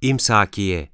İmsakiye.